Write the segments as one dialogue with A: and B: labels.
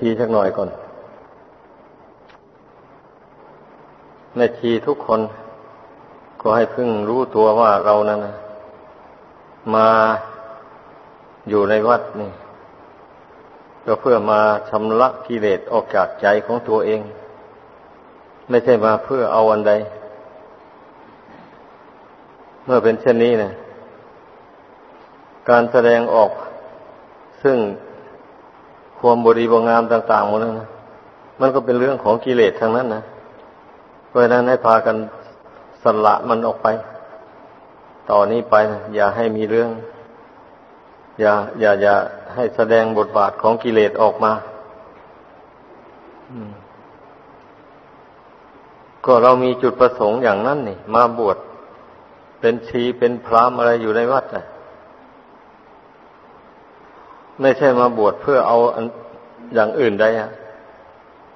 A: ทีสักหน่อยก่อน แม่ชีทุกคน ก็ให้พึ่งรู้ตัวว่าเรานั้นนะมาอยู่ในวัดนี่ก็เพื่อมาชำระกิเลสออกจากใจของตัวเอง ไม่ใช่มาเพื่อเอาอันใด เมื่อเป็นเช่นนี้นะการแสดงออกซึ่ง ความบริบงามต่างๆหมดนั้นนะมันก็เป็นเรื่องของกิเลสทางนั้นนะเพราะนั้นให้พากันสละมันออกไป ต่อนนี้ไปนะอย่าให้มีเรื่อง อย่า อย่าอย่าให้แสดงบทบาทของกิเลสออกมาก็เรามีจุดประสงค์อย่างนั้นนี่ มาบวชเป็นชีเป็นพรามอะไรอยู่ในวัดนะ ไม่ใช่มาบวชเพื่อเอาอย่างอื่นใดอะ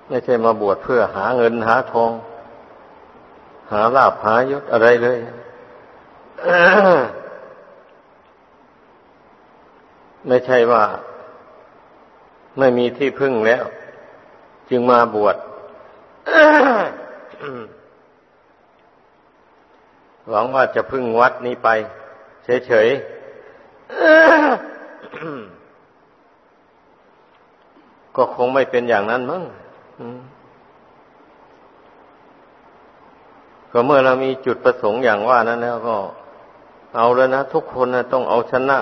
A: ไม่ใช่มาบวชเพื่อหาเงินหาทอง หาลาภหายศอะไรเลยไม่ใช่ว่าไม่มีที่พึ่งแล้ว จึงมาบวชหวังว่าจะพึ่งวัดนี้ไป เฉยๆ ก็คงไม่เป็นอย่างนั้นมั้งก็เมื่อเรามีจุดประสงค์อย่างว่านั้นแล้วก็ เอาแล้วนะทุกคนนะต้องเอาชนะ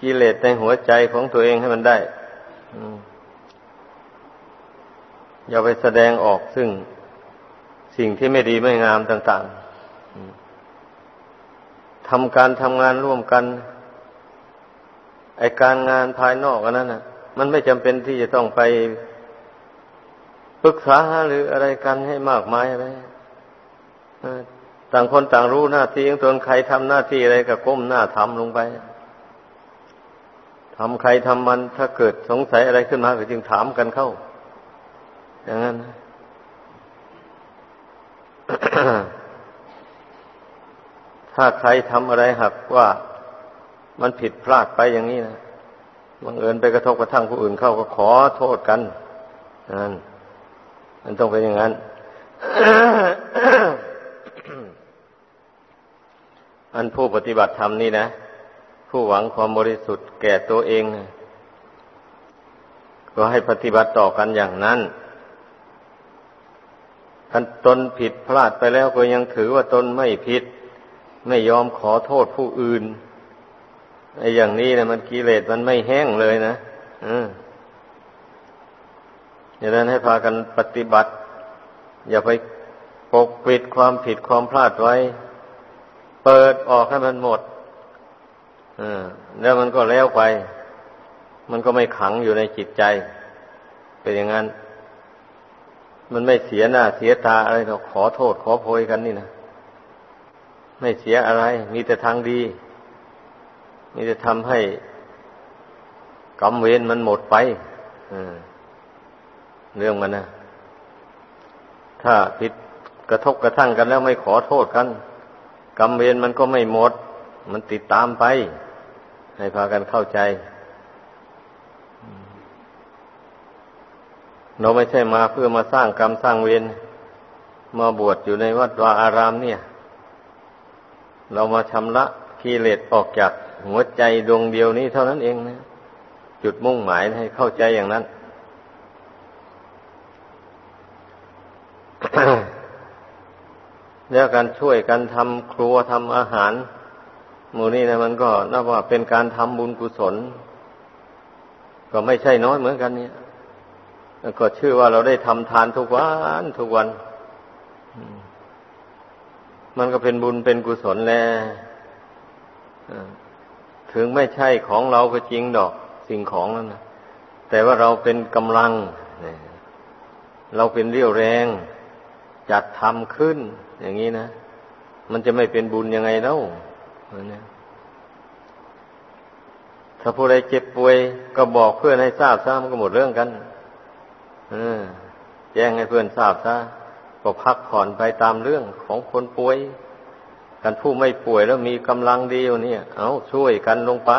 A: กิเลสในหัวใจของตัวเองให้มันได้อย่าไปแสดงออกซึ่งสิ่งที่ไม่ดีไม่งามต่าง ๆทำการทำงานร่วมกัน ไอการงานภายนอกอันนั้นนะ มันไม่จำเป็นที่จะต้องไปปรึกษาหรืออะไรกันให้มากมายอะไรต่างคนต่างรู้หน้าที่ของตนใครทำหน้าที่อะไรก็ก้มหน้าทำลงไปทำใครทำมันถ้าเกิดสงสัยอะไรขึ้นมาก็จึงถามกันเข้า อย่างนั้นถ้าใครทำอะไรหักว่ามันผิดพลาดไปอย่างนี้นะ บังเอิญไปกระทบกระทั่งผู้อื่นเข้าก็ขอโทษกันนั่นมันต้องเป็นอย่างนั้นอันผู้ปฏิบัติธรรมนี่นะ ผู้หวังความบริสุทธิ์แก่ตัวเอง ก็ให้ปฏิบัติต่อกันอย่างนั้นท่านตนผิดพลาดไปแล้วก็ยังถือว่าตนไม่ผิด ไม่ยอมขอโทษผู้อื่น ไอ้อย่างนี้นะมันกิเลสมันไม่แห้งเลยนะอืมอย่างนั้นให้พากันปฏิบัติ อย่าไปปกปิดความผิดความพลาดไว้ เปิดออกให้มันหมดอแล้วมันก็แล้วไป มันก็ไม่ขังอยู่ในจิตใจ เป็นอย่างนั้น มันไม่เสียหน้าเสียตาอะไรเราขอโทษขอโพยกันนี่นะ ไม่เสียอะไร มีแต่ทางดี นี่จะทำให้กรรมเวรมันหมดไปเรื่องมันนะถ้าผิดกระทบกระทั่งกันแล้วไม่ขอโทษกัน กรรมเวรมันก็ไม่หมด มันติดตามไป ให้พากันเข้าใจ เราไม่ใช่มาเพื่อมาสร้างกรรมสร้างเวรมาบวชอยู่ในวัดวาอารามเนี่ย เรามาชำระกิเลสออกจาก หัวใจดวงเดียวนี้เท่านั้นเองนะ จุดมุ่งหมายให้เข้าใจอย่างนั้น แล้วการช่วยกันทำครัวทำอาหารมูนี่นะมันก็นับว่าเป็นการทำบุญกุศล ก็ไม่ใช่น้อยเหมือนกันเนี่ยก็ชื่อว่าเราได้ทำทานทุกวันทุกวัน มันก็เป็นบุญเป็นกุศลแล้ว ถึงไม่ใช่ของเราก็จริงดอกสิ่งของนั้นนะแต่ว่าเราเป็นกำลัง เราเป็นเรี่ยวแรง จัดทำขึ้น อย่างนี้นะ มันจะไม่เป็นบุญยังไงเล่าถ้าผู้ใดเจ็บป่วย ก็บอกเพื่อนให้ทราบซะมันก็หมดเรื่องกันแจ้งให้เพื่อนทราบซะก็พักผ่อนไปตามเรื่องของคนป่วย กันผู้ไม่ป่วยแล้วมีกำลังดีอยู่เนี่ย เอาช่วยกันลงไป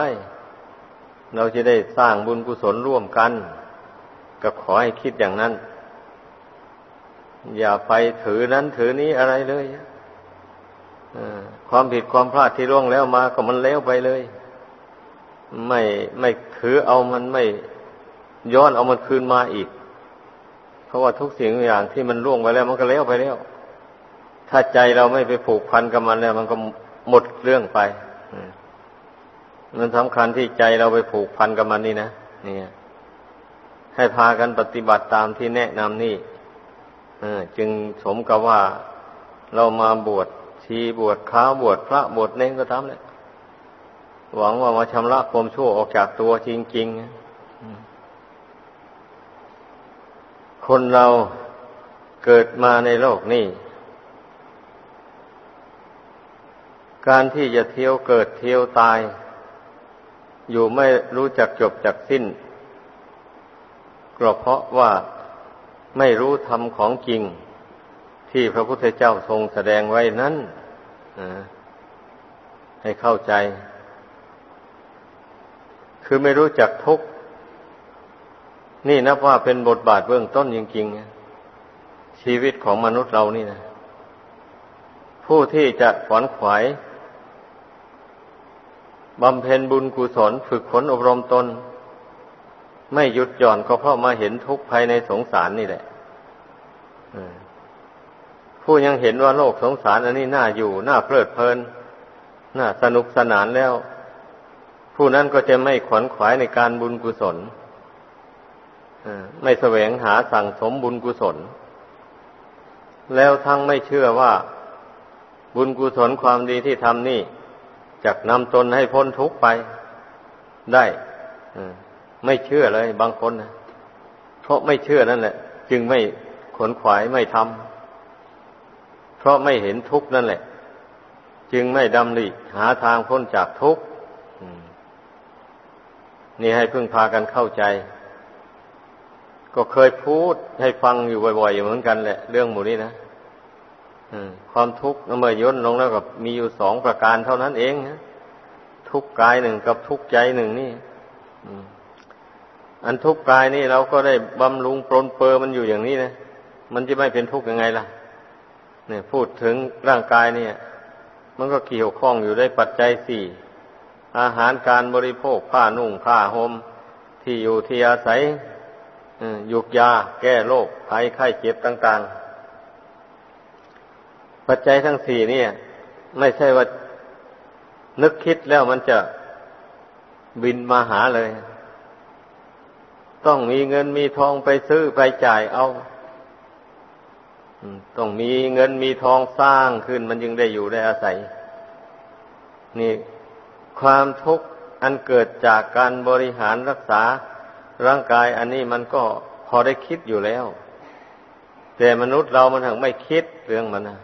A: เราจะได้สร้างบุญกุศลร่วมกัน ก็ขอให้คิดอย่างนั้น อย่าไปถือนั้นถือนี้อะไรเลยความผิดความพลาดที่ร่วงแล้วมาก็มันแล้วไปเลย ไม่ไม่ถือเอามันไม่ย้อนเอามันคืนมาอีก เพราะว่าทุกสิ่งอย่างที่มันล่วงไปแล้ว มันก็แล้วไปแล้ว ถ้าใจเราไม่ไปผูกพันกับมันแล้ว มันก็หมดเรื่องไปมันสำคัญที่ใจเราไปผูกพันกับมันนี่นะนี่ให้พากันปฏิบัติตามที่แนะนำนี่จึงสมกับว่าเรามาบวชชีบวชข้าบวชพระบวชเน้นก็ทำเลยหวังว่ามาชำระความชั่วออกจากตัวจริงๆคนเราเกิดมาในโลกนี้ การที่จะเที่ยวเกิดเที่ยวตาย อยู่ไม่รู้จักจบจักสิ้นก็เพราะว่าไม่รู้ธรรมของจริง ที่พระพุทธเจ้าทรงแสดงไว้นั้นให้เข้าใจ คือไม่รู้จักทุกนี่นับว่าเป็นบทบาทเบื้องต้นจริงๆชีวิตของมนุษย์เรานี่นะผู้ที่จะขวนขวาย บำเพ็ญบุญกุศลฝึกฝนอบรมตน ไม่หยุดหย่อนก็เพราะมาเห็นทุกข์ภายในสงสารนี่แหละผู้ยังเห็นว่าโลกสงสารอันนี้น่าอยู่น่าเพลิดเพลินน่าสนุกสนานแล้ว ผู้นั้นก็จะไม่ขวนขวายในการบุญกุศลไม่แสวงหาสั่งสมบุญกุศล แล้วทั้งไม่เชื่อว่า บุญกุศลความดีที่ทำนี่ จะนำตนให้พ้นทุกข์ไปได้ไม่เชื่อเลย บางคนนะเพราะไม่เชื่อนั่นแหละ จึงไม่ขนขวายไม่ทำเพราะไม่เห็นทุกข์นั่นแหละ จึงไม่ดำริหาทางพ้นจากทุกข์นี่ให้พึ่งพากันเข้าใจ ก็เคยพูดให้ฟังอยู่บ่อยๆเหมือนกันแหละ เรื่องหมู่นี้นะ ความทุกข์เมื่อย่นลงแล้วกับมีอยู่สองประการเท่านั้นเองทุกกายหนึ่งกับทุกใจหนึ่งนี่อันทุกกายนี่เราก็ได้บำรุงปรนเปอมันอยู่อย่างนี้นะมันจะไม่เป็นทุกข์ยังไงล่ะ เนี่ย พูดถึงร่างกายเนี่ย มันก็เกี่ยวข้องอยู่ได้ปัจจัยสี่อาหารการบริโภคผ้านุ่งผ้าห่มที่อยู่ที่อาศัยยุกยา แก้โรคภัยไข้เจ็บต่าง ๆ ปัจจัยทั้งสี่เนี่ย ไม่ใช่ว่านึกคิดแล้วมันจะบินมาหาเลย ต้องมีเงินมีทองไปซื้อไปจ่ายเอาต้องมีเงินมีทองสร้างขึ้นมันจึงได้อยู่ได้อาศัย นี่ความทุกข์อันเกิดจากการบริหารรักษาร่างกายอันนี้มันก็พอได้คิดอยู่แล้ว แต่มนุษย์เรามันถึงไม่คิดเรื่องมันนะ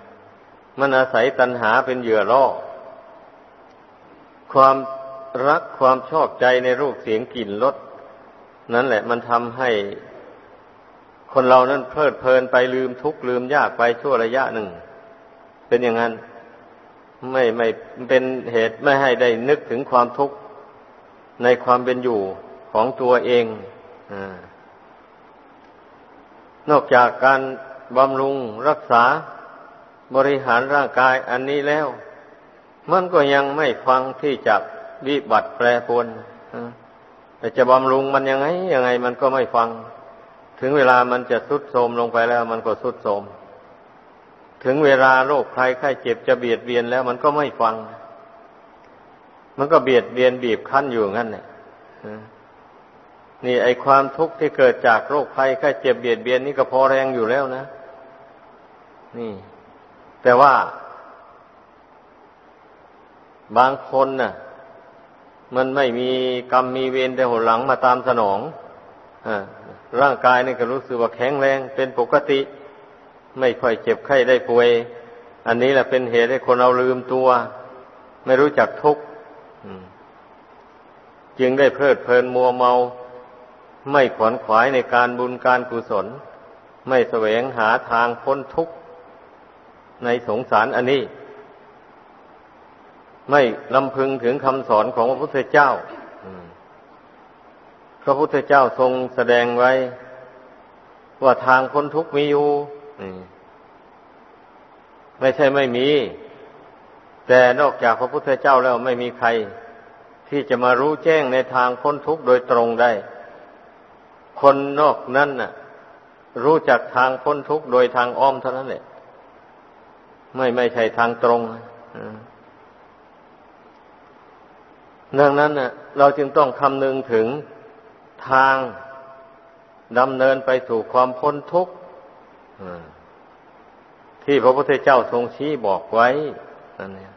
A: มันอาศัยตัณหาเป็นเหยื่อล่อ ความรักความชอบใจในรูปเสียงกลิ่นรสนั่นแหละ มันทำให้คนเรานั้นเพลิดเพลินไปลืมทุกข์ลืมยากไปชั่วระยะหนึ่ง เป็นอย่างนั้น ไม่ไม่เป็นเหตุไม่ให้ได้นึกถึงความทุกข์ในความเป็นอยู่ของตัวเองอนอกจากการบำรุงรักษา บริหารร่างกายอันนี้แล้ว มันก็ยังไม่ฟังที่จะวิบัติแปรปรวนแต่จะบำรุงมันยังไงยังไง มันก็ไม่ฟัง ถึงเวลามันจะสุดโทมลงไปแล้ว มันก็สุดโทมถึงเวลาโรคภัยไข้เจ็บจะเบียดเบียนแล้ว มันก็ไม่ฟัง มันก็เบียดเบียนบีบคั้นอยู่งั้นเนี่ยนี่ไอความทุกข์ที่เกิดจากโรคภัยไข้เจ็บเบียดเบียนนี่ก็พอแรงอยู่แล้วนะ นี่ แต่ว่า บางคนน่ะ มันไม่มีกรรมมีเวรแต่หัวหลังมาตามสนองอร่างกายนี่ก็รู้สึกว่าแข็งแรงเป็นปกติ ไม่ค่อยเจ็บไข้ได้ป่วย อันนี้แหละเป็นเหตุให้คนเราลืมตัว ไม่รู้จักทุกข์จึงได้เพลิดเพลินมัวเมา ไม่ขวนขวายในการบุญการกุศล ไม่แสวงหาทางพ้นทุกข์ ในสงสารอันนี้ ไม่ลำพึงถึงคำสอนของพระพุทธเจ้าพระพุทธเจ้าทรงแสดงไว้ ว่าทางพ้นทุกข์มีอยู่ไม่ใช่ไม่มี แต่นอกจากพระพุทธเจ้าแล้วไม่มีใคร ที่จะมารู้แจ้งในทางพ้นทุกข์โดยตรงได้ คนนอกนั้นน่ะ รู้จักทางพ้นทุกข์โดยทางอ้อมเท่านั้นแหละ ไม่ไม่ใช่ทางตรงดังนั้นน่ะ เราจึงต้องคำนึงถึงทางดำเนินไปสู่ความพ้นทุกข์ที่พระพุทธเจ้าทรงชี้บอกไว้นั่นเนี่ย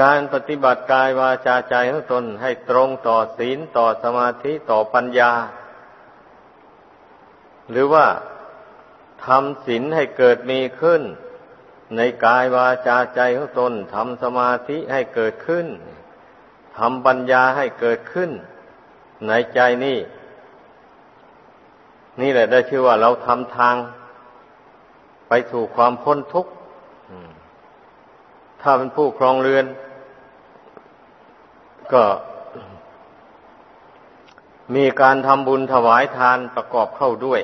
A: การปฏิบัติกายวาจาใจของตนให้ตรงต่อศีลต่อสมาธิต่อปัญญา หรือว่า ทำศีลให้เกิดมีขึ้น ในกายวาจาใจของตนทำสมาธิให้เกิดขึ้นทำปัญญาให้เกิดขึ้น ในใจนี่ นี่แหละได้ชื่อว่าเราทำทาง ไปสู่ความพ้นทุกข์ถ้าเป็นผู้ครองเรือน ก็มีการทำบุญถวายทานประกอบเข้าด้วย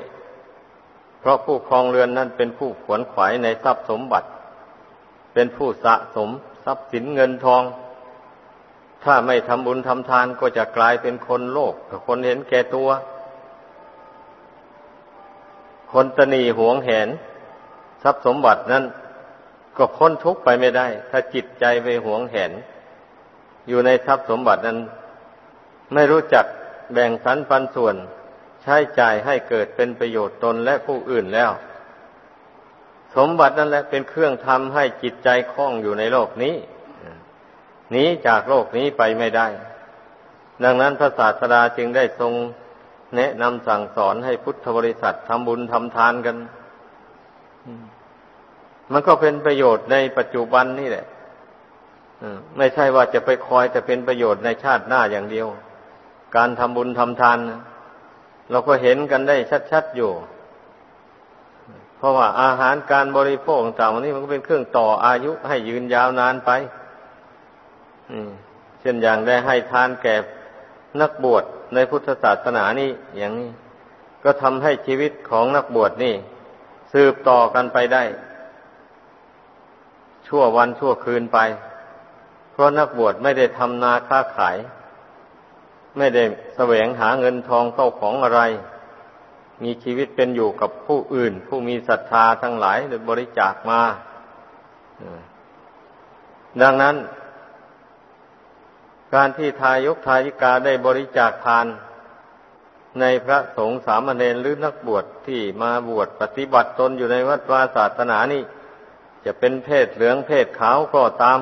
A: ราะผู้ครองเรือนนั้นเป็นผู้ขวนขวายในทรัพย์สมบัติ เป็นผู้สะสมทรัพย์สินเงินทอง ถ้าไม่ทำบุญทำทานก็จะกลายเป็นคนโลภคนเห็นแก่ตัว คนตนีหวงแหน ทรัพย์สมบัตินั้น ก็พ้นทุกข์ไปไม่ได้ ถ้าจิตใจไปหวงแหน อยู่ในทรัพย์สมบัตินั้น ไม่รู้จักแบ่งสรรปันส่วน ใช้จ่ายให้เกิดเป็นประโยชน์ตนและผู้อื่นแล้ว สมบัตินั่นแหละเป็นเครื่องทำให้จิตใจคล่องอยู่ในโลกนี้หนีจากโลกนี้ไปไม่ได้ ดังนั้นพระศาสดาจึงได้ทรงแนะนำสั่งสอนให้พุทธบริษัททำบุญทำทานกัน มันก็เป็นประโยชน์ในปัจจุบันนี่แหละไม่ใช่ว่าจะไปคอยแต่เป็นประโยชน์ในชาติหน้าอย่างเดียว การทำบุญทำทาน เราก็เห็นกันได้ชัดๆอยู่ เพราะว่าอาหารการบริโภคต่างๆวันนี้มันก็เป็นเครื่องต่ออายุให้ยืนยาวนานไปเช่นอย่างได้ให้ทานแก่นักบวชในพุทธศาสนานี่อย่างนี้ก็ทำให้ชีวิตของนักบวชนี่ สืบต่อกันไปได้ ชั่ววันชั่วคืนไป เพราะนักบวชไม่ได้ทำนาค้าขาย ไม่ได้แสวงหาเงินทองเข้าของอะไร มีชีวิตเป็นอยู่กับผู้อื่น ผู้มีศรัทธาทั้งหลายหรือบริจาคมาดังนั้น การที่ทายกทายิกาได้บริจาคทาน ในพระสงฆ์สามเณรหรือนักบวชที่มาบวชปฏิบัติตนอยู่ในวัดวาศาสนานี่ จะเป็นเพศเหลืองเพศขาวก็ตาม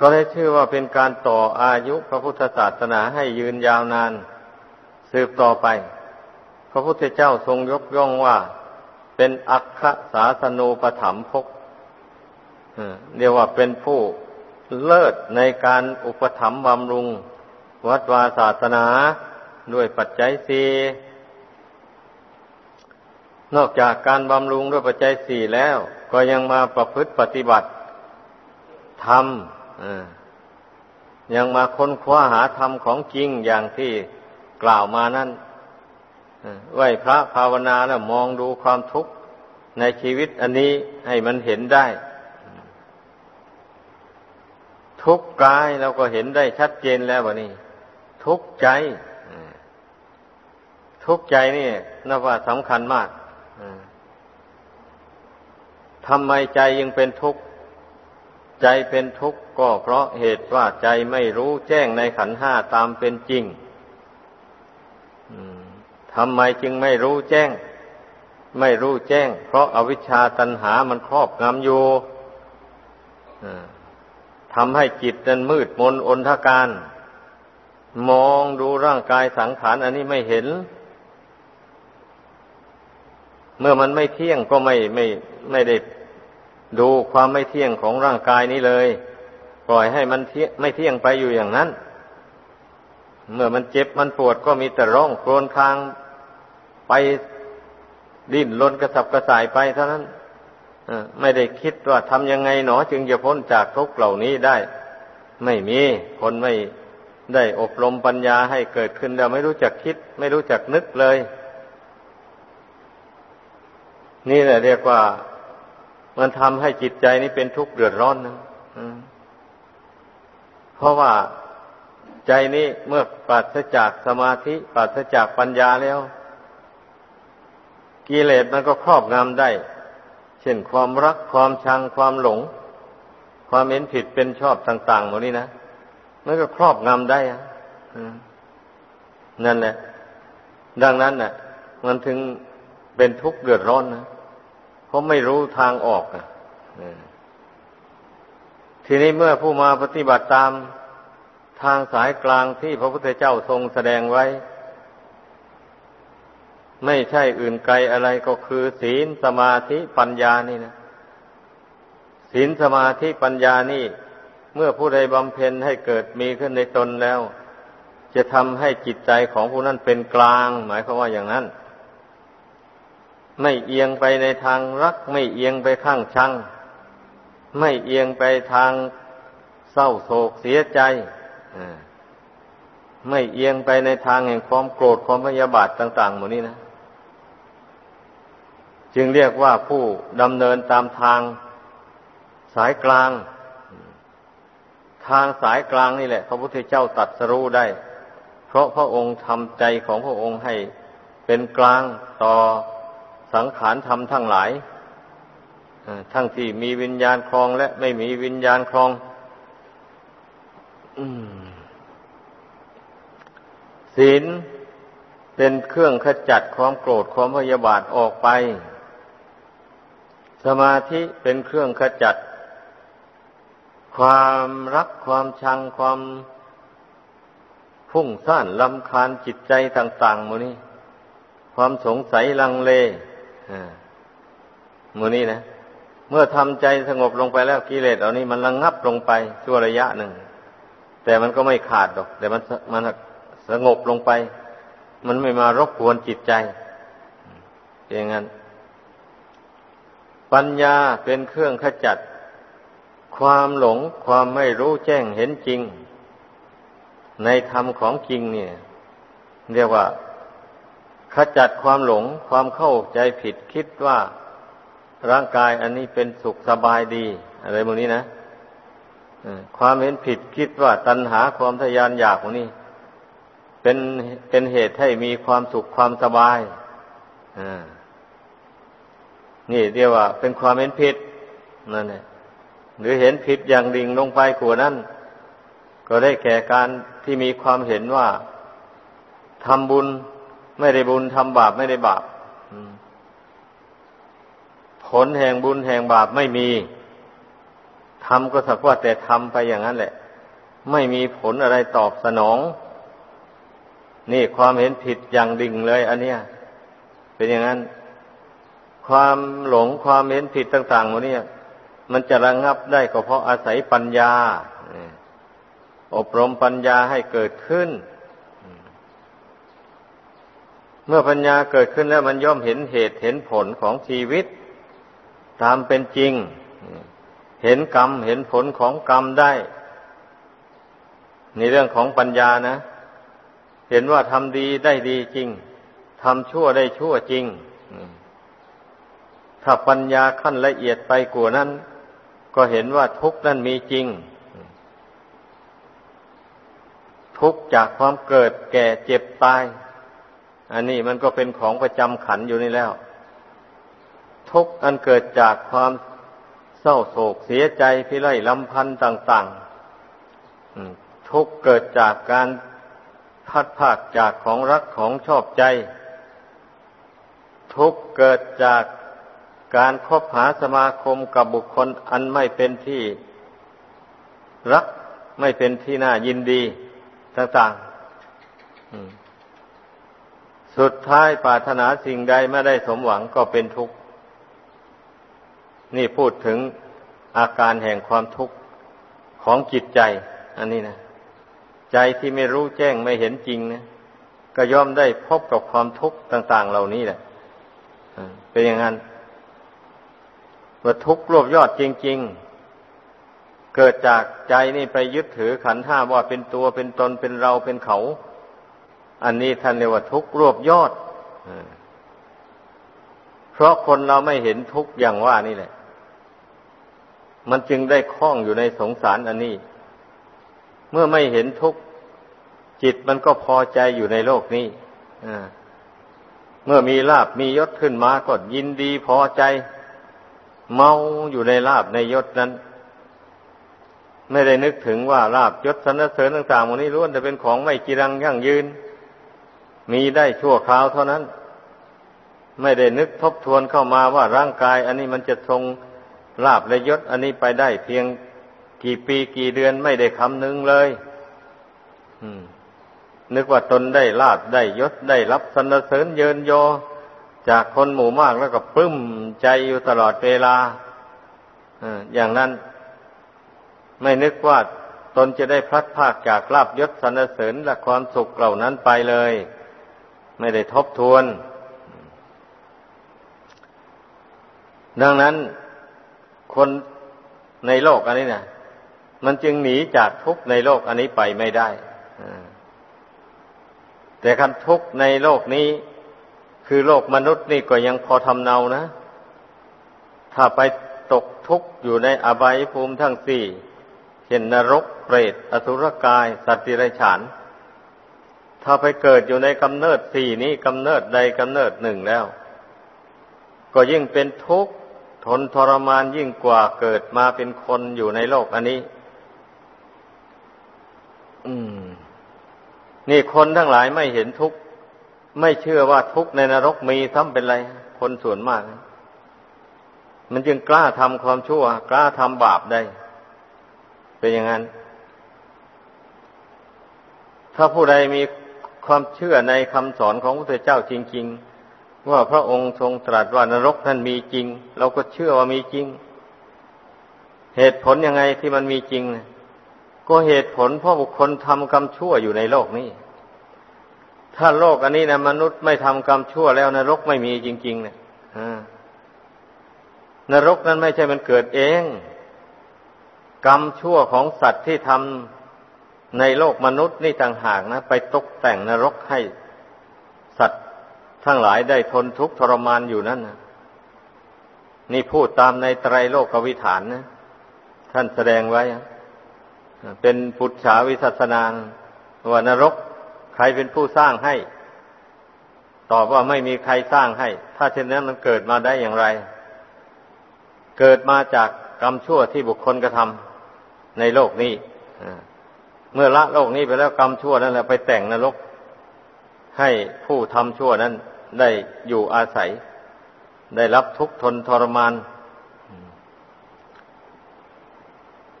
A: ก็ได้ชื่อว่าเป็นการต่ออายุพระพุทธศาสนาให้ยืนยาวนาน สืบต่อไป พระพุทธเจ้าทรงยกย่องว่า เป็นอัคคสาสนูปถัมภกเรียกว่าเป็นผู้เลิศในการอุปถัมภ์บำรุง วัดวาศาสนาด้วยปัจจัยสี่นอกจากการบำรุงด้วยปัจจัยสี่แล้ว ก็ยังมาประพฤติปฏิบัติธรรม ยังมาค้นคว้าหาธรรมของจริงอย่างที่กล่าวมานั้นไหวพระภาวนาแล้วมองดูความทุกข์ในชีวิตอันนี้ให้มันเห็นได้ ทุกกายเราก็เห็นได้ชัดเจนแล้ววะนี่ทุกใจ ทุกใจนี่นับว่าสำคัญมากทำไมใจยังเป็นทุกข์ ใจเป็นทุกข์ก็เพราะเหตุว่าใจไม่รู้แจ้งในขันห้าตามเป็นจริงทำไมจึงไม่รู้แจ้ง ไม่รู้แจ้ง เพราะอาวิชชาตันหามันครอบงำอยู่ทำให้จิตนั้นมืดมนอนทการ มองดูร่างกายสังขารอันนี้ไม่เห็น เมื่อมันไม่เที่ยงก็ไม่ไม่ไม่ได้ ดูความไม่เที่ยงของร่างกายนี้เลย ปล่อยให้มันเที่ยไม่เที่ยงไปอยู่อย่างนั้น เมื่อมันเจ็บมันปวดก็มีแต่ร้องโครนคางไปดิ้นรนกระสับกระส่ายไปเท่านั้นไม่ได้คิดว่าทำยังไงหนอจึงจะพ้นจากทุกข์เหล่านี้ได้ ไม่มีคนไม่ได้อบรมปัญญาให้เกิดขึ้นแล้วไม่รู้จักคิด ไม่รู้จักนึกเลย นี่แหละเรียกว่า มันทำให้จิตใจนี้เป็นทุกข์เดือดร้อนนะเพราะว่าใจนี้เมื่อปราศจากสมาธิ ปราศจากปัญญาแล้ว กิเลสมันก็ครอบงำได้ เช่นความรักความชังความหลง ความเห็นผิดเป็นชอบต่างๆหมดนี้นะมันก็ครอบงำได้อะนั่นแหละ ดังนั้นน่ะ มันถึงเป็นทุกข์เดือดร้อนนะ เพราะไม่รู้ทางออกอะทีนี้เมื่อผู้มาปฏิบัติตามทางสายกลางที่พระพุทธเจ้าทรงแสดงไว้ ไม่ใช่อื่นไกลอะไรก็คือศีลสมาธิปัญญานี่นะศีลสมาธิปัญญานี่ เมื่อผู้ใดบำเพ็ญให้เกิดมีขึ้นในตนแล้ว จะทำให้จิตใจของผู้นั้นเป็นกลาง หมายความว่าอย่างนั้น ไม่เอียงไปในทางรัก ไม่เอียงไปข้างชัง ไม่เอียงไปทางเศร้าโศกเสียใจไม่เอียงไปในทางแห่งความโกรธความพยาบาทต่างๆหมดนี้นะ จึงเรียกว่าผู้ดำเนินตามทางสายกลาง ทางสายกลางนี่แหละ พระพุทธเจ้าตัดสรู้ได้ เพราะพระองค์ทำใจของพระองค์ให้เป็นกลางต่อ สังขารธรรมทั้งหลายทั้งที่มีวิญญาณครองและไม่มีวิญญาณครองศีลเป็นเครื่องขจัดความโกรธความพยาบาทออกไป สมาธิเป็นเครื่องขจัด ความรักความชังความพุ่งซ่านลำคาญจิตใจต่างๆมูนี้ ความสงสัยลังเล มูนี้นะ เมื่อทำใจสงบลงไปแล้วกิเลสเอานี้มันระงงับลงไปชั่วระยะหนึ่ง แต่มันก็ไม่ขาดหรอก แต่มันมันสงบลงไป มันไม่มารบกวนจิตใจอย่างนั้น ปัญญาเป็นเครื่องขจัด ความหลงความไม่รู้แจ้งเห็นจริง ในธรรมของจริงเนี่ย เรียกว่า ขจัดความหลงความเข้าใจผิดคิดว่าร่างกายอันนี้เป็นสุขสบายดี อะไรพวกนี้นะความเห็นผิดคิดว่าตัณหาความทยานอยากของนี่เป็นเป็นเหตุให้มีความสุขความสบายนี่เรียกว่า เป็นความเห็นผิดนั่นแหละหรือเห็นผิดอย่างดิ่งลงไปกว่านั้น ก็ได้แก่การที่มีความเห็นว่าทำบุญ ไม่ได้บุญทำบาปไม่ได้บาปผลแห่งบุญแห่งบาปไม่มีทำก็สักว่าแต่ทำไปอย่างนั้นแหละ ไม่มีผลอะไรตอบสนอง นี่ความเห็นผิดอย่างดิ่งเลย อันเนี้ยเป็นอย่างนั้น ความหลงความเห็นผิดต่างๆวันนี้มันจะระงงับได้ก็เพราะอาศัยปัญญา อบรมปัญญาให้เกิดขึ้น เมื่อปัญญาเกิดขึ้นแล้วมันย่อมเห็นเหตุเห็นผลของชีวิต ตามเป็นจริง เห็นกรรมเห็นผลของกรรมได้ ในเรื่องของปัญญานะ เห็นว่าทำดีได้ดีจริงทำชั่วได้ชั่วจริง ถ้าปัญญาขั้นละเอียดไปกว่านั้น ก็เห็นว่าทุกข์นั้นมีจริง ทุกข์จากความเกิดแก่เจ็บตาย อันนี้มันก็เป็นของประจำขันอยู่นี่แล้ว ทุกอันเกิดจากความเศร้าโศกเสียใจพิไรลำพันธ์ต่างๆทุกเกิดจากการพัดภาคจากของรักของชอบใจ ทุกเกิดจากการคบหาสมาคมกับบุคคลอันไม่เป็นที่รักไม่เป็นที่น่ายินดีต่างๆ สุดท้ายปรารถนาสิ่งใดไม่ได้สมหวังก็เป็นทุกข์ นี่พูดถึงอาการแห่งความทุกข์ของจิตใจ อันนี้นะ ใจที่ไม่รู้แจ้งไม่เห็นจริงนะก็ย่อมได้พบกับความทุกข์ต่าง ๆ เหล่านี้แหละเป็นอย่างนั้นว่าทุกข์รวบยอดจริง ๆ เกิดจากใจนี่ไปยึดถือขันห้าว่าเป็นตัวเป็นตนเป็นเราเป็นเขา อันนี้ท่านเรียกว่าทุกข์รวบยอดเพราะคนเราไม่เห็นทุกข์อย่างว่านี่แหละ มันจึงได้คล้องอยู่ในสงสารอันนี้ เมื่อไม่เห็นทุกข์จิตมันก็พอใจอยู่ในโลกนี้เมื่อมีลาบมียศขึ้นมาก็ยินดีพอใจ เมาอยู่ในลาบในยศนั้น ไม่ได้นึกถึงว่าลาบยศสรรเสริญต่างๆวันนี้ล้วนแต่เป็นของไม่กีรังยั่งยืน มีได้ชั่วคราวเท่านั้น ไม่ได้นึกทบทวนเข้ามาว่าร่างกาย อันนี้มันจะทรงลาบและยศ อันนี้ไปได้เพียงกี่ปีกี่เดือนไม่ได้คำนึงเลยนึกว่าตนได้ลาบได้ยศได้รับสรรเสริญเยินโยจากคนหมู่มากแล้วก็ปลื้มใจอยู่ตลอดเวลาอย่างนั้น ไม่นึกว่าตนจะได้พลัดพากจากลาบยศสรรเสริญและความสุขเหล่านั้นไปเลย ไม่ได้ทบทวน ดังนั้นคนในโลกอันนี้นะมันจึงหนีจากทุกในโลกอันนี้ไปไม่ได้ แต่คันทุกข์ในโลกนี้ คือโลกมนุษย์นี่ก็ยังพอทำเนานะ ถ้าไปตกทุกข์อยู่ในอบายภูมิทั้งสี่เช่นนรกเปรต อสุรกาย สัตว์ดิไรฉาน ถ้าไปเกิดอยู่ในกำเนิดสี่นี้กำเนิดใดกำเนิดหนึ่งแล้ว ก็ยิ่งเป็นทุกข์ทนทรมานยิ่งกว่าเกิดมาเป็นคนอยู่ในโลกอันนี้ อืม นี่คนทั้งหลายไม่เห็นทุกข์ไม่เชื่อว่าทุกข์ในนรกมีซ้ำเป็นไร คนส่วนมาก มันจึงกล้าทำความชั่ว กล้าทำบาปได้ เป็นอย่างนั้น ถ้าผู้ใดมี ความเชื่อในคำสอนของพระพุทธเจ้าจริง ๆ ว่าพระองค์ทรงตรัสว่านรกนั้นมีจริง เราก็เชื่อว่ามีจริง เหตุผลยังไงที่มันมีจริง ก็เหตุผลเพราะบุคคลทำกรรมชั่วอยู่ในโลกนี้ ถ้าโลกอันนี้นะมนุษย์ไม่ทำกรรมชั่วแล้วนรกไม่มีจริงๆเนี่ยนรกนั้นไม่ใช่มันเกิดเอง กรรมชั่วของสัตว์ที่ทำ ในโลกมนุษย์นี่ต่างหากนะ ไปตกแต่งนรกให้ สัตว์ทั้งหลายได้ทนทุกข์ทรมานอยู่นั่นนะนี่พูดตามในไตรโลกวิถานนะ ท่านแสดงไว้ เป็นพุทธาวิสัสนาว่านรกใครเป็นผู้สร้างให้ ตอบว่าไม่มีใครสร้างให้ ถ้าเช่นนั้นมันเกิดมาได้อย่างไร เกิดมาจากกรรมชั่วที่บุคคลกระทำในโลกนี้ เมื่อละโลกนี้ไปแล้วกรรมชั่วนั่นแหละไปแต่งนรก ให้ผู้ทำชั่วนั้น ได้อยู่อาศัย ได้รับทุกข์ทนทรมาน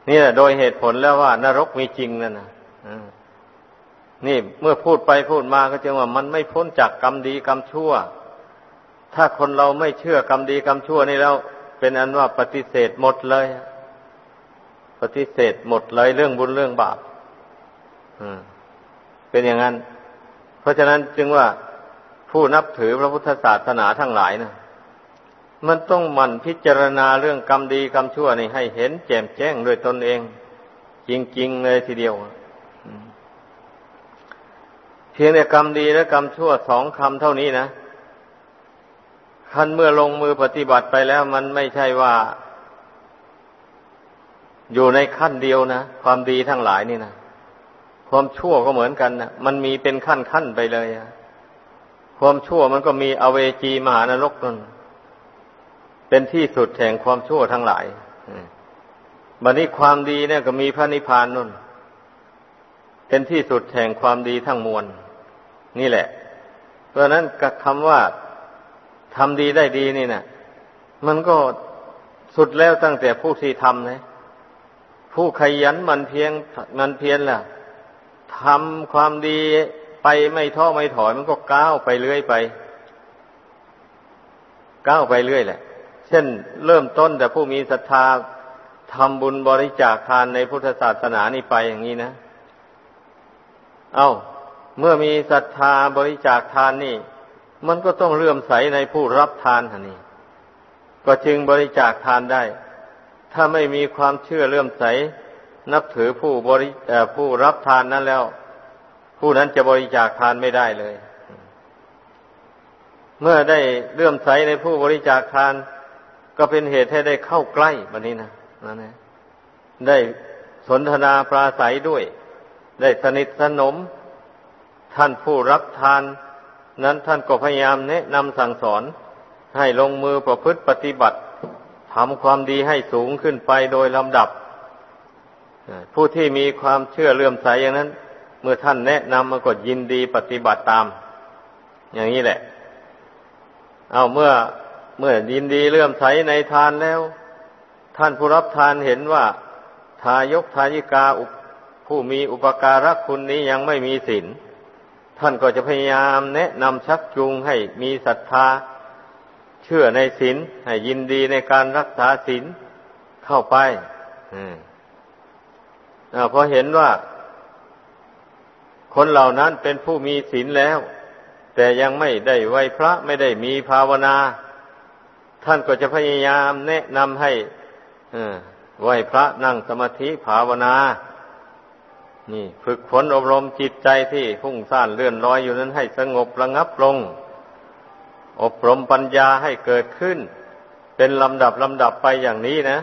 A: นี่แหละโดยเหตุผลแล้วว่านรกมีจริงนั่นนะนี่เมื่อพูดไปพูดมาก็จึงว่ามันไม่พ้นจากกรรมดีกรรมชั่ว ถ้าคนเราไม่เชื่อกรรมดีกรรมชั่วนี่แล้ว เป็นอันว่าปฏิเสธหมดเลย ปฏิเสธหมดเลยเรื่องบุญเรื่องบาป เป็นอย่างนั้น เพราะฉะนั้นจึงว่าผู้นับถือพระพุทธศาสนาทั้งหลายนะมันต้องหมั่นพิจารณาเรื่องกรรมดีกรรมชั่วนี่ให้เห็นแจ่มแจ้งด้วยตนเอง จริง ๆ เลยทีเดียวเพียงแต่กรรมดีและกรรมชั่วสองคำเท่านี้นะขั้นเมื่อลงมือปฏิบัติไปแล้ว มันไม่ใช่ว่า อยู่ในขั้นเดียวนะ ความดีทั้งหลายนี่นะ ความชั่วก็เหมือนกันนะมันมีเป็นขั้นขั้นไปเลยความชั่วมันก็มีอเวจีมหานรกนั่นเป็นที่สุดแห่งความชั่วทั้งหลายบัดนี้ความดีเนี่ยก็มีพระนิพพานนุ่นเป็นที่สุดแห่งความดีทั้งมวล นี่แหละ เพราะนั้นกับคำว่าทำดีได้ดีนี่นะมันก็สุดแล้วตั้งแต่ผู้ที่ทำนะผู้ขยันมันเพียงมันเพียรล่ะ ทำความดีไปไม่ท้อไม่ถอยมันก็ก้าวไปเรื่อยไปก้าวไปเรื่อยแหละ เช่น เริ่มต้นแต่ผู้มีศรัทธาทำบุญบริจาคทานในพุทธศาสนานี่ไปอย่างนี้นะ เอา้า เมื่อมีศรัทธาบริจาคทานนี่ มันก็ต้องเลื่อมใสในผู้รับทานนี่ก็จึงบริจาคทานได้ ถ้าไม่มีความเชื่อเลื่อมใส นับถือผู้บริผู้รับทานนั้นแล้ว ผู้นั้นจะบริจาคทานไม่ได้เลย เมื่อได้เลื่อมใสในผู้บริจาคทาน ก็เป็นเหตุให้ได้เข้าใกล้แบบนี้นะนั่นเองได้สนทนาปราศัยด้วย ได้สนิทสนม ท่านผู้รับทาน นั้นท่านก็พยายามแนะนำสั่งสอน ให้ลงมือประพฤติปฏิบัติทำความดีให้สูงขึ้นไปโดยลำดับ ผู้ที่มีความเชื่อเลื่อมใสอย่างนั้น เมื่อท่านแนะนำมันก็ยินดีปฏิบัติตาม อย่างนี้แหละ เอาเมื่อเมื่อยินดีเลื่อมใสในทานแล้ว ท่านผู้รับทานเห็นว่า ทายกทายิกาผู้มีอุปการะคุณนี้ยังไม่มีศีลท่านก็จะพยายามแนะนำชักจูงให้มีศรัทธา เชื่อในศีลให้ยินดีในการรักษาศีลเข้าไป อ พอเห็นว่า คนเหล่านั้นเป็นผู้มีศีลแล้ว แต่ยังไม่ได้ไหวพระไม่ได้มีภาวนา ท่านก็จะพยายามแนะนำให้ไหวพระนั่งสมาธิภาวนา นี่ ฝึกฝนอบรมจิตใจที่พุ่งซ่านเลื่อนลอยอยู่นั้นให้สงบระงับลง อบรมปัญญาให้เกิดขึ้น เป็นลำดับลำดับไปอย่างนี้นะ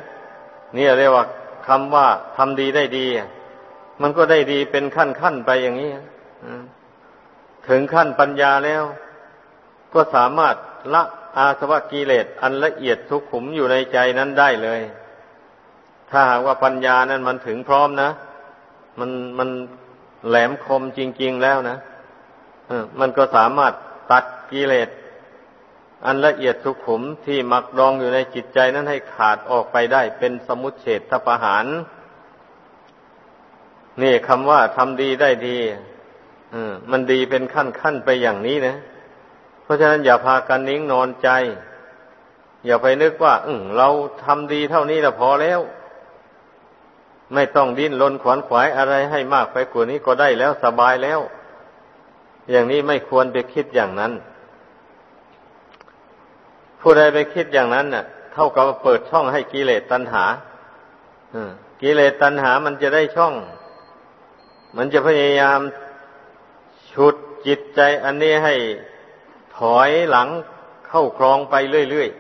A: นี่เรียกว่า คำว่าทำดีได้ดี มันก็ได้ดีเป็นขั้นขั้นไปอย่างนี้ถึงขั้นปัญญาแล้ว ก็สามารถละอาสวะกิเลสอันละเอียดทุกขุมอยู่ในใจนั้นได้เลย ถ้าหากว่าปัญญานั้นมันถึงพร้อมนะ มันมันแหลมคมจริง ๆแล้วนะมันก็สามารถตัดกิเลส อันละเอียดสุขุมที่หมักดองอยู่ในจิตใจนั้นให้ขาดออกไปได้เป็นสมุทเฉทประหาร นี่คำว่าทำดีได้ดีมันดีเป็นขั้นขั้นไปอย่างนี้นะ เพราะฉะนั้นอย่าพากันนิ่งนอนใจ อย่าไปนึกว่าอเราทำดีเท่านี้ล้วพอแล้ว ไม่ต้องดิ้นรนขวนขวายอะไรให้มากไปกว่านี้ก็ได้แล้วสบายแล้ว อย่างนี้ไม่ควรไปคิดอย่างนั้น ผู้ใดไปคิดอย่างนั้นน่ะ เท่ากับเปิดช่องให้กิเลสตัณหากิเลสตัณหามันจะได้ช่อง มันจะพยายามฉุดจิตใจอันนี้ให้ถอยหลังเข้าคลองไปเรื่อยๆ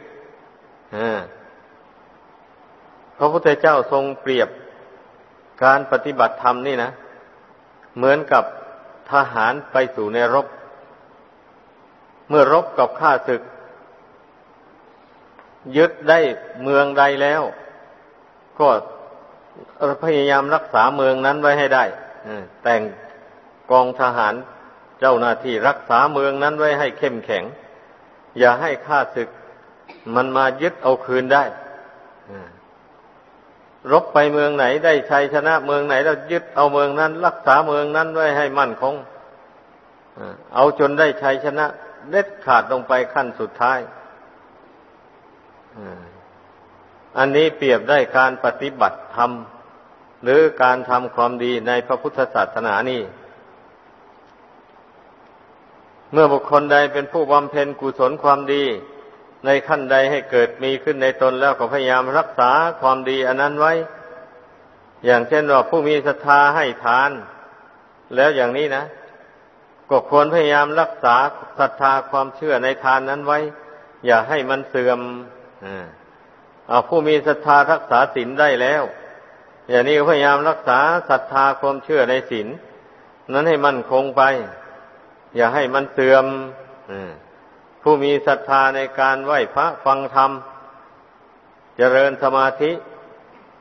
A: พระพุทธเจ้าทรงเปรียบการปฏิบัติธรรมนี่นะ เหมือนกับทหารไปสู่ในรบ เมื่อรบกับข้าศึก ยึดได้เมืองใดแล้ว ก็พยายามรักษาเมืองนั้นไว้ให้ได้แต่งกองทหารเจ้าหน้าที่รักษาเมืองนั้นไว้ให้เข้มแข็ง อย่าให้ข้าศึก มันมายึดเอาคืนได้รบไปเมืองไหนได้ชัยชนะเมืองไหนแล้วยึดเอาเมืองนั้น รักษาเมืองนั้นไว้ให้มั่นคงเอาจนได้ชัยชนะเด็ดขาดลงไปขั้นสุดท้าย อันนี้เปรียบได้การปฏิบัติธรรม หรือการทำความดีในพระพุทธศาสนานี่ เมื่อบุคคลใดเป็นผู้บำเพ็ญกุศลความดี ในขั้นใดให้เกิดมีขึ้นในตนแล้วก็พยายามรักษาความดีอันนั้นไว้ อย่างเช่นว่าผู้มีศรัทธาให้ทาน แล้วอย่างนี้นะก็ควรพยายามรักษาศรัทธาความเชื่อในทานนั้นไว้ อย่าให้มันเสื่อม เอาผู้มีศรัทธารักษาศีลได้แล้ว อย่างนี้พยายามรักษาศรัทธาความเชื่อในศีลนั้นให้มันคงไป อย่าให้มันเสื่อมอืมผู้มีศรัทธาในการไหว้พระฟังธรรม เจริญสมาธิ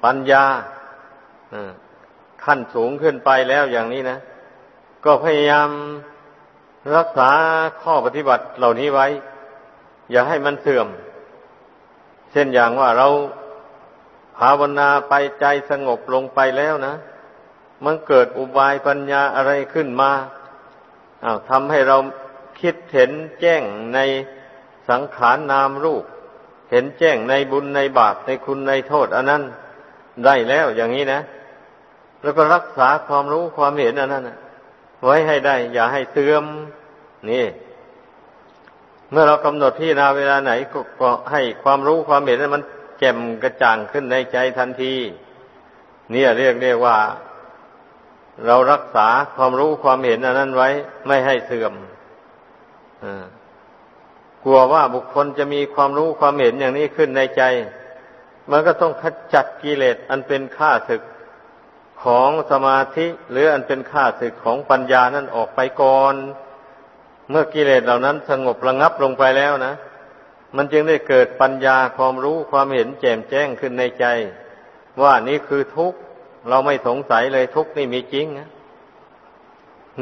A: ปัญญาขั้นสูงขึ้นไปแล้วอย่างนี้นะ ก็พยายามรักษาข้อปฏิบัติเหล่านี้ไว้ อย่าให้มันเสื่อม เช่นอย่างว่าเราภาวนาไปใจสงบลงไปแล้วนะ มันเกิดอุบายปัญญาอะไรขึ้นมาอา้าวทำให้เราคิดเห็นแจ้งในสังขารนามรูป เห็นแจ้งในบุญในบาปในคุณในโทษอันนั้นได้แล้วอย่างนี้นะ แล้วก็รักษาความรู้ความเห็นอันนั้นไว้ให้ได้ อย่าให้เสื่อม นี่ เมื่อเรากำหนดที่นาเวลาไหนก็กให้ความรู้ความเห็นนั้นมันแจ่มกระจ่างขึ้นในใจทันที เนี่ยเรียกเรียกว่า เรารักษาความรู้ความเห็นอันนั้นไว้ไม่ให้เสื่อมกลัวว่าบุคคลจะมีความรู้ความเห็นอย่างนี้ขึ้นในใจ มันก็ต้องขจัดกิเลสอันเป็นข้าศึกของสมาธิ หรืออันเป็นข้าศึกของปัญญานั้นออกไปก่อน เมื่อกิเลสเหล่านั้นสงบระงับลงไปแล้วนะ มันจึงได้เกิดปัญญาความรู้ความเห็นแจ่มแจ้งขึ้นในใจ ว่านี่คือทุกข์ เราไม่สงสัยเลยทุกข์นี่มีจริงนะ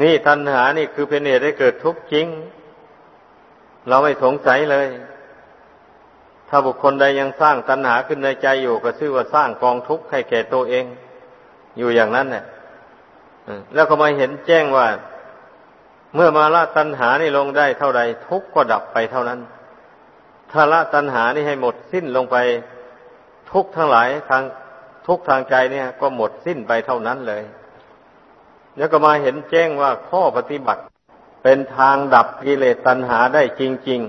A: นี่ตัณหานี่คือเป็นเหตุให้เกิดทุกข์จริง เราไม่สงสัยเลย ถ้าบุคคลใดยังสร้างตัณหาขึ้นในใจอยู่ก็ชื่อว่าสร้างกองทุกข์ให้แก่ตัวเอง อยู่อย่างนั้นเนี่ยแล้วก็มาเห็นแจ้งว่า เมื่อมาละตัณหานี่ลงได้เท่าใดทุกข์ก็ดับไปเท่านั้น ถ้าละตัณหานี่ให้หมดสิ้นลงไป ทุกทั้งหลายทางทุกทางใจเนี่ย ก็หมดสิ้นไปเท่านั้นเลย แล้วก็มาเห็นแจ้งว่าข้อปฏิบัติ เป็นทางดับกิเลสตัณหาได้จริง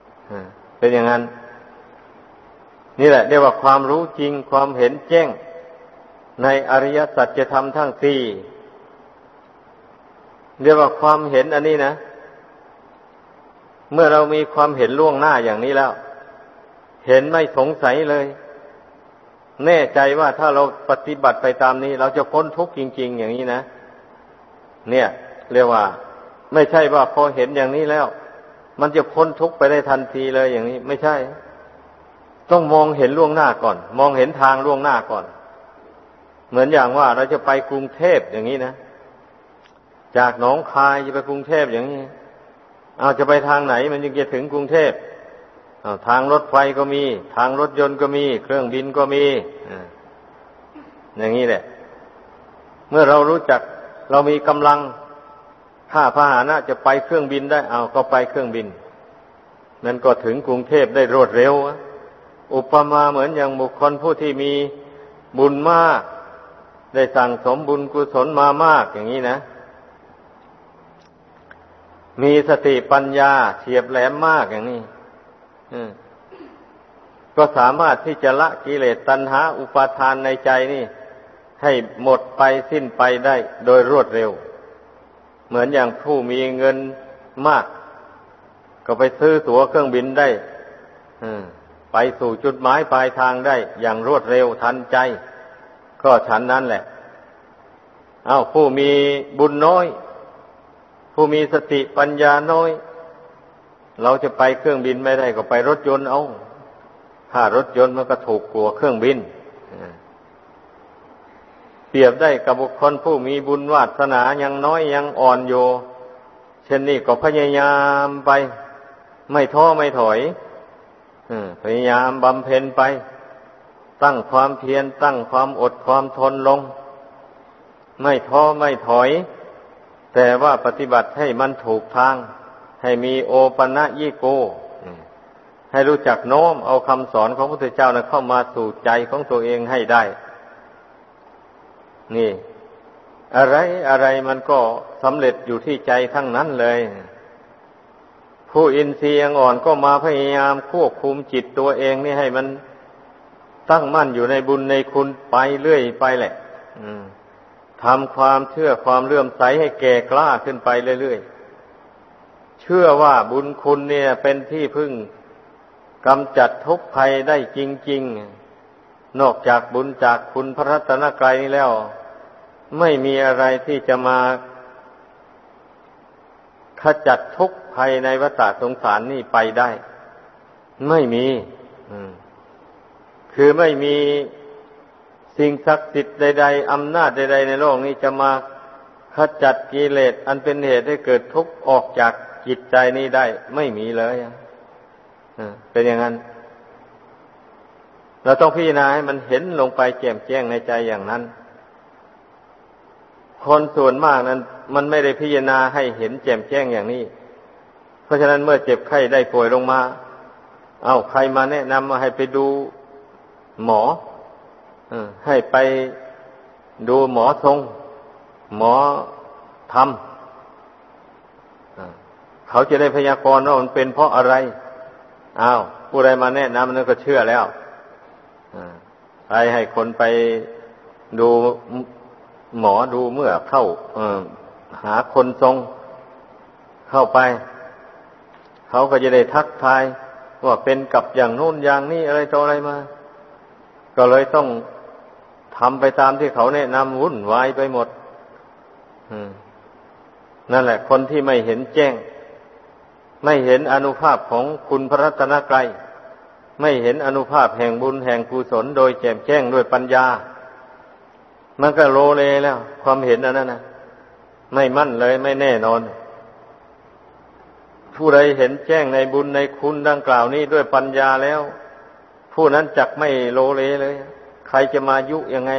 A: ๆเป็นอย่างนั้น นี่แหละเรียกว่าความรู้จริงความเห็นแจ้ง ในอริยสัจธรรมทั้งสี่ เรียกว่าความเห็นอันนี้นะ เมื่อเรามีความเห็นล่วงหน้าอย่างนี้แล้ว เห็นไม่สงสัยเลย แน่ใจว่าถ้าเราปฏิบัติไปตามนี้ เราจะพ้นทุกข์จริง ๆ อย่างนี้นะ เนี่ย เรียกว่า ไม่ใช่ว่าพอเห็นอย่างนี้แล้ว มันจะพ้นทุกข์ไปได้ทันทีเลยอย่างนี้ ไม่ใช่ ต้องมองเห็นล่วงหน้าก่อน มองเห็นทางล่วงหน้าก่อน เหมือนอย่างว่าเราจะไปกรุงเทพอย่างนี้นะ จากหนองคายจะไปกรุงเทพอย่างนี้เอาจะไปทางไหน มันยังจะถึงกรุงเทพทางรถไฟก็มี ทางรถยนต์ก็มี เครื่องบินก็มีอย่างนี้แหละ เมื่อเรารู้จักเรามีกำลังค่าพาหนะจะไปเครื่องบินได้ เอาก็ไปเครื่องบิน นั่นก็ถึงกรุงเทพได้รวดเร็วอุปมาเหมือนอย่างบุคคลผู้ที่มีบุญมาก ได้สั่งสมบุญกุศลมามากอย่างนี้นะ มีสติปัญญาเฉียบแหลมมากอย่างนี้ก็สามารถที่จะละกิเลสตัณหา อุปาทานในใจนี่ ให้หมดไปสิ้นไปได้ โดยรวดเร็ว เหมือนอย่างผู้มีเงินมาก ก็ไปซื้อตั๋วเครื่องบินได้ไปสู่จุดหมายปลายทางได้อย่างรวดเร็วทันใจ ก็ฉันนั้นแหละ เอาผู้มีบุญน้อย ผู้มีสติปัญญาน้อย เราจะไปเครื่องบินไม่ได้ก็ไปรถยนต์เอาถ้ารถยนต์มันก็ถูกกลัวเครื่องบินเปรียบได้กับบุคคลผู้มีบุญวาสนายังน้อยยังอ่อนโยเช่นนี้ก็พยายามไป ไม่ท้อไม่ถอยพยายามบำเพ็ญไป ตั้งความเพียรตั้งความอดความทนลง ไม่ท้อไม่ถอย แต่ว่าปฏิบัติให้มันถูกทาง ให้มีโอปะนะยิโก ให้รู้จักโน้มเอาคำสอนของพระพุทธเจ้านะเข้ามาสู่ใจของตัวเองให้ได้ นี่ อะไรอะไรมันก็สำเร็จอยู่ที่ใจทั้งนั้นเลย ผู้อินทรีย์ยังอ่อนก็มาพยายามควบคุมจิตตัวเองนี่ให้มันตั้งมั่นอยู่ในบุญในคุณไปเรื่อยไปแหละ ทำความเชื่อความเลื่อมใสให้แก่กล้าขึ้นไปเรื่อยๆ เชื่อว่าบุญคุณเนี่ยเป็นที่พึ่งกำจัดทุกภัยได้จริง ๆ นอกจากบุญจากคุณพระรัตนกรัยนี้แล้ว ไม่มีอะไรที่จะมาขจัดทุกภัยในวัฏสงสารนี่ไปได้ ไม่มี คือไม่มี สิ่งศักดิ์สิทธิ์ใด ๆอำนาจใด ๆ ในโลกนี้จะมาขจัดกิเลสอันเป็นเหตุให้เกิดทุกข์ออกจากจิตใจนี้ได้ ไม่มีเลยเป็นอย่างนั้น เราต้องพิจารณาให้มันเห็นลงไปแจ่มแจ้งในใจอย่างนั้น คนส่วนมากนั้น มันไม่ได้พิจารณาให้เห็นแจ่มแจ้งอย่างนี้ เพราะฉะนั้นเมื่อเจ็บไข้ได้ป่วยลงมา เอาใครมาแนะนำมาให้ไปดูหมอ ให้ไปดูหมอทรง หมอทำเขาจะได้พยากรณ์ว่ามันเป็นเพราะอะไรอ้าวผู้ใดมาแนะนำนั่นก็เชื่อแล้วไปให้คนไปดูหมอดูเมื่อเข้าหาคนทรงเข้าไป เขาก็จะได้ทักทายว่าเป็นกับอย่างโน้นอย่างนี้อะไรต่ออะไรมา ก็เลยต้อง ทำไปตามที่เขาแนะนำวุ่นวายไปหมดนั่นแหละ คนที่ไม่เห็นแจ้ง ไม่เห็นอนุภาพของคุณพระรัตนกรัยไม่เห็นอนุภาพแห่งบุญแห่งกุศลโดยแจ่มแจ้งด้วยปัญญา มันก็โลเลแล้ว ความเห็นอันนั้นนะไม่มั่นเลยไม่แน่นอน ผู้ใดเห็นแจ้งในบุญในคุณดังกล่าวนี้ด้วยปัญญาแล้ว ผู้นั้นจักไม่โลเลเลย ใครจะมายุยังไง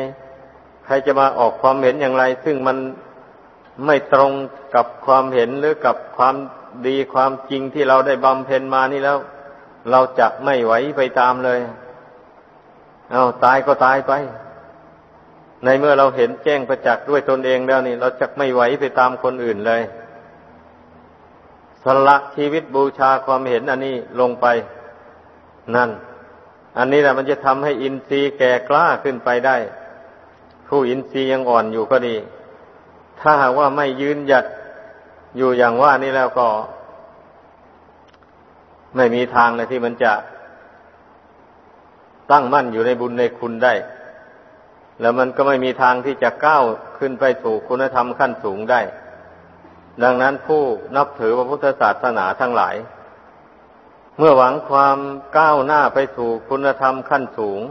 A: ใครจะมาออกความเห็นอย่างไร ซึ่งมันไม่ตรงกับความเห็นหรือกับความดีความจริงที่เราได้บำเพ็ญมานี่แล้ว เราจะไม่ไหวไปตามเลย เอาตายก็ตายไป ในเมื่อเราเห็นแจ้งประจักษ์ด้วยตนเองแล้วนี่ เราจะไม่ไหวไปตามคนอื่นเลยสละชีวิตบูชาความเห็นอันนี้ลงไป นั่น อันนี้แหละมันจะทำให้อินทรีย์แก่กล้าขึ้นไปได้ ผู้อินทรีย์ยังอ่อนอยู่ก็ดี ถ้าหากว่าไม่ยืนหยัดอยู่อย่างว่านี้แล้วก็ ไม่มีทางเลยที่มันจะตั้งมั่นอยู่ในบุญในคุณได้ แล้วมันก็ไม่มีทางที่จะก้าวขึ้นไปสู่คุณธรรมขั้นสูงได้ ดังนั้นผู้นับถือพระพุทธศาสนาทั้งหลาย เมื่อหวังความก้าวหน้าไปสู่คุณธรรมขั้นสูง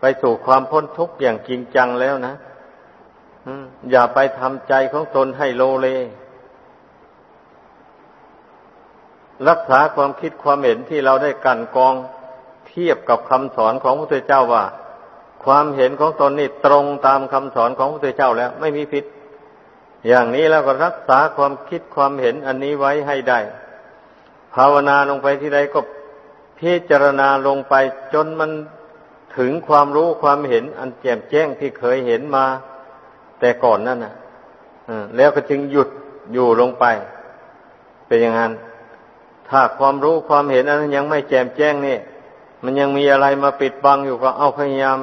A: ไปสู่ความพ้นทุกข์อย่างจริงจังแล้วนะอย่าไปทำใจของตนให้โลเล รักษาความคิดความเห็นที่เราได้กันกองเทียบกับคำสอนของพระพุทธเจ้าว่า ความเห็นของตนนี่ตรงตามคำสอนของพระพุทธเจ้าแล้ว ไม่มีผิด อย่างนี้แล้วก็รักษาความคิดความเห็นอันนี้ไว้ให้ได้ ภาวนาลงไปที่ใดก็พิจารณาลงไปจนมันถึงความรู้ความเห็น อันแจ่มแจ้งที่เคยเห็นมา แต่ก่อนนั่นนะแล้วก็จึงหยุดอยู่ลงไป เป็นอย่างนั้น ถ้าความรู้ความเห็นนั้นยังไม่แจ่มแจ้งนี่ มันยังมีอะไรมาปิดบังอยู่ก็เอาพยายาม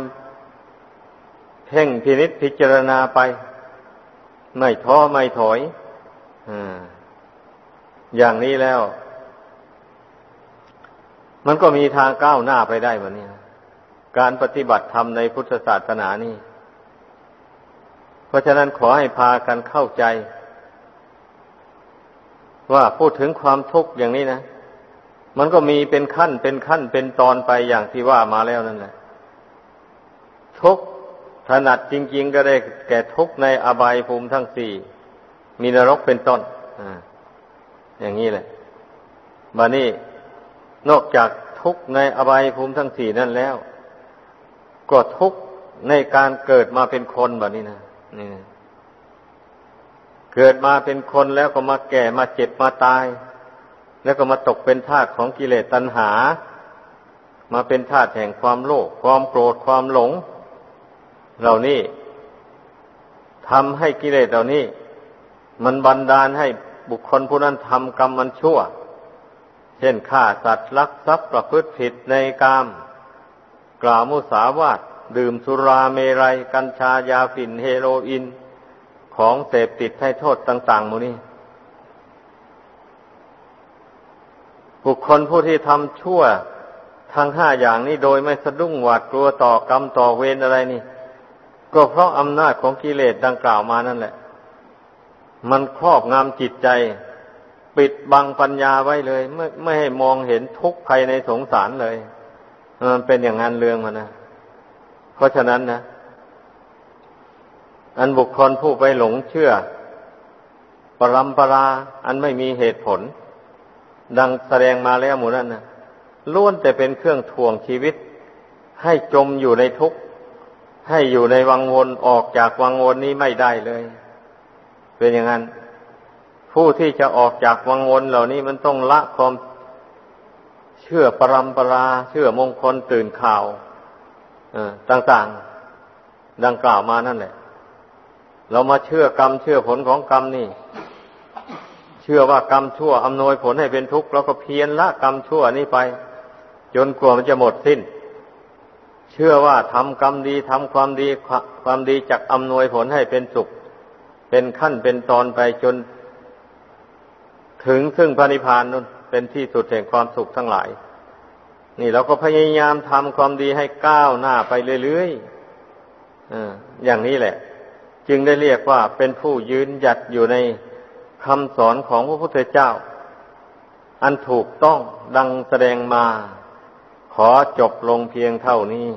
A: เพ่งพินิษพิจารณาไป ไม่ท้อไม่ถอย อย่างนี้แล้ว มันก็มีทางก้าวหน้าไปได้วันนี้การปฏิบัติธรรมในพุทธศาสนานี่ เพราะฉะนั้นขอให้พากันเข้าใจ ว่าพูดถึงความทุกข์อย่างนี้นะ มันก็มีเป็นขั้นเป็นขั้นเป็นตอนไปอย่างที่ว่ามาแล้วนั่นแหละทุกถนัดจริง ๆ ก็ได้แก่ทุกในอบายภูมิทั้งสี่มีนรกเป็นต้นออย่างนี้แหละมานี่ นอกจากทุกในอบายภูมิทั้งสี่นั่นแล้ว ก็ทุกในการเกิดมาเป็นคนแบบนี้นะนี่เกิดมาเป็นคนแล้วก็มาแก่มาเจ็บมาตาย แล้วก็มาตกเป็นทาสของกิเลสตัณหา มาเป็นทาสแห่งความโลภความโกรธความหลง เหล่านี้ทำให้กิเลสเหล่านี้ มันบันดาลให้บุคคลผู้นั้นทำกรรมมันชั่ว เช่นฆ่าสัตว์ลักทรัพย์ประพฤติผิดในกาม กล่าวมุสาวาทดื่มสุราเมรัย กัญชายาฝิ่นเฮโรอีนของเสพติดให้โทษต่างๆมูนี้ บุคคลผู้ที่ทำชั่วทั้งห้าอย่างนี้โดยไม่สะดุ้งหวาดกลัวต่อกรรมต่อเวรอะไรนี่ก็เพราะอำนาจของกิเลสดังกล่าวมานั่นแหละ มันครอบงำจิตใจ ปิดบังปัญญาไว้เลย ไม่ไม่ให้มองเห็นทุกข์ภายในสงสารเลยมันเป็นอย่างนั้นเรื่องมันนะเพราะฉะนั้นนะอันบุคคลผู้ไปหลงเชื่อ ปรัมปรา อันไม่มีเหตุผล ดังแสดงมาแล้วหมู่นั้นนะล้วนแต่เป็นเครื่องทวงชีวิต ให้จมอยู่ในทุกข์ ให้อยู่ในวังวนออกจากวังวนนี้ไม่ได้เลย เป็นอย่างนั้น ผู้ที่จะออกจากวังวนเหล่านี้มันต้องละความเชื่อปรำปรา เชื่อมงคลตื่นข่าวต่างๆ ดังกล่าวมานั่นแหละ เรามาเชื่อกรรม เชื่อผลของกรรมนี่ เชื่อว่ากรรมชั่วอำนวยผลให้เป็นทุกข์เราก็เพียรละกรรมชั่วนี้ไป จนกลัวมันจะหมดสิ้น เชื่อว่าทำกรรมดีทำความดีความดีจักอำนวยผลให้เป็นสุข เป็นขั้นเป็นตอนไปจน ถึงซึ่งพระนิพพานนั่นเป็นที่สุดแห่งความสุขทั้งหลาย นี่เราก็พยายามทำความดีให้ก้าวหน้าไปเรื่อยๆอย่างนี้แหละ จึงได้เรียกว่าเป็นผู้ยืนหยัดอยู่ในคำสอนของพระพุทธเจ้า อันถูกต้องดังแสดงมา ขอจบลงเพียงเท่านี้